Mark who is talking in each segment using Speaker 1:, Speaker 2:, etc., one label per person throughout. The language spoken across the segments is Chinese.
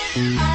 Speaker 1: Thank you.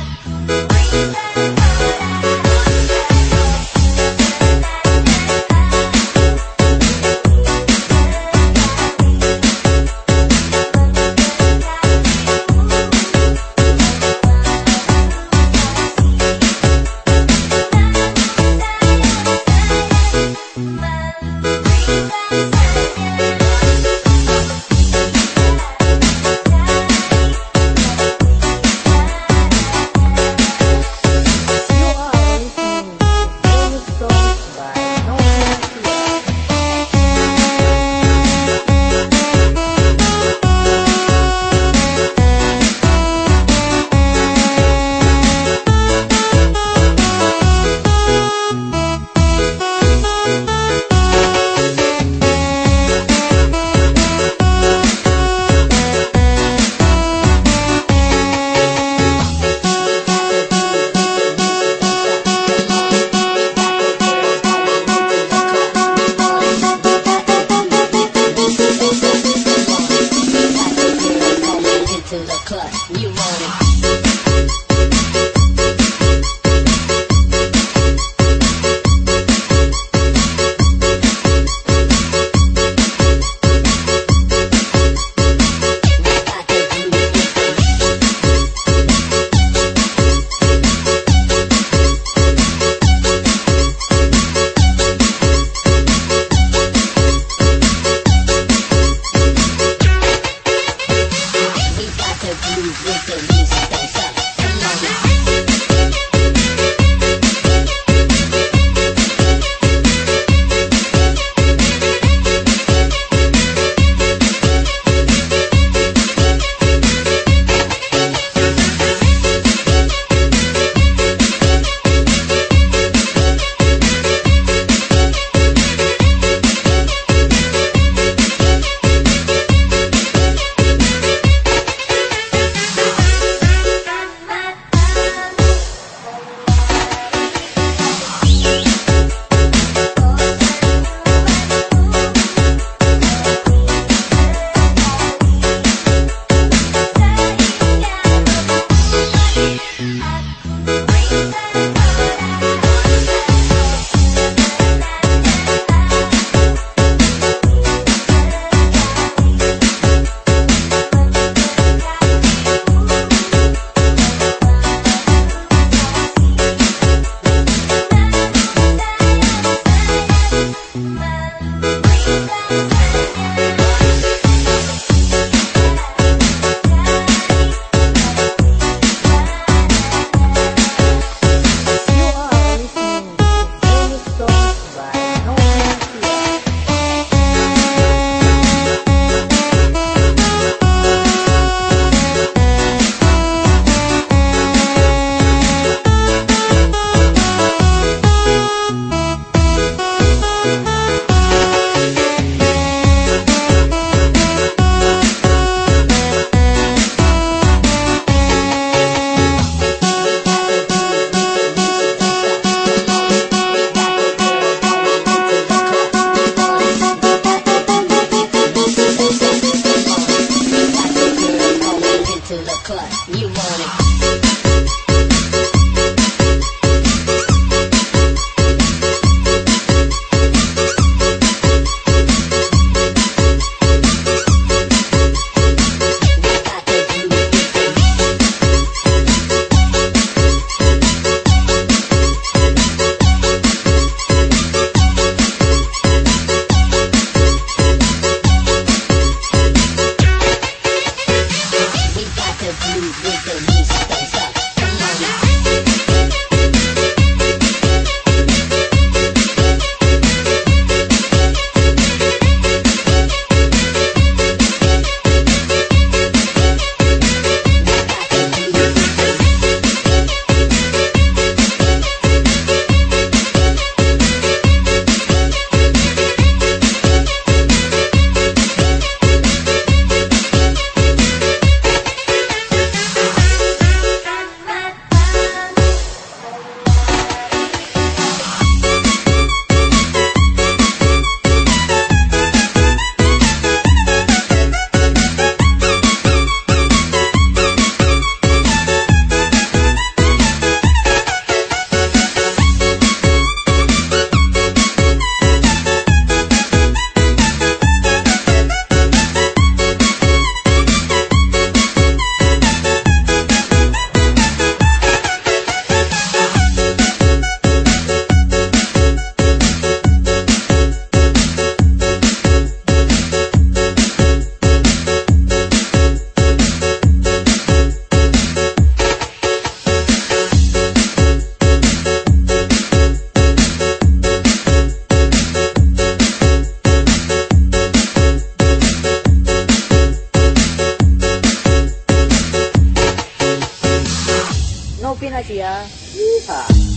Speaker 2: ya. Yeehaw.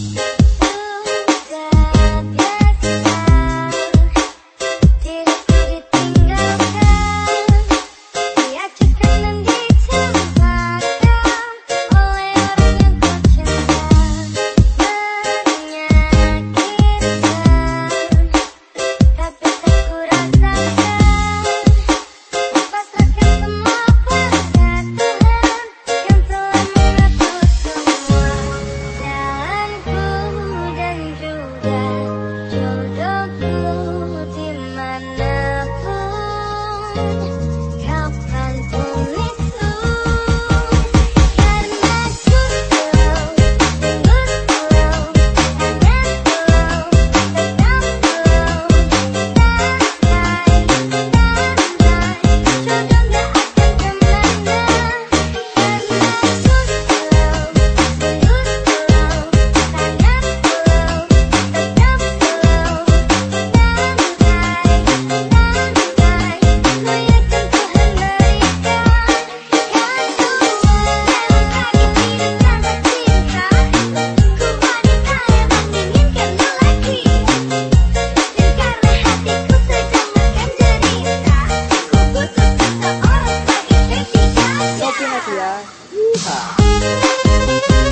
Speaker 1: 大姐，厉害。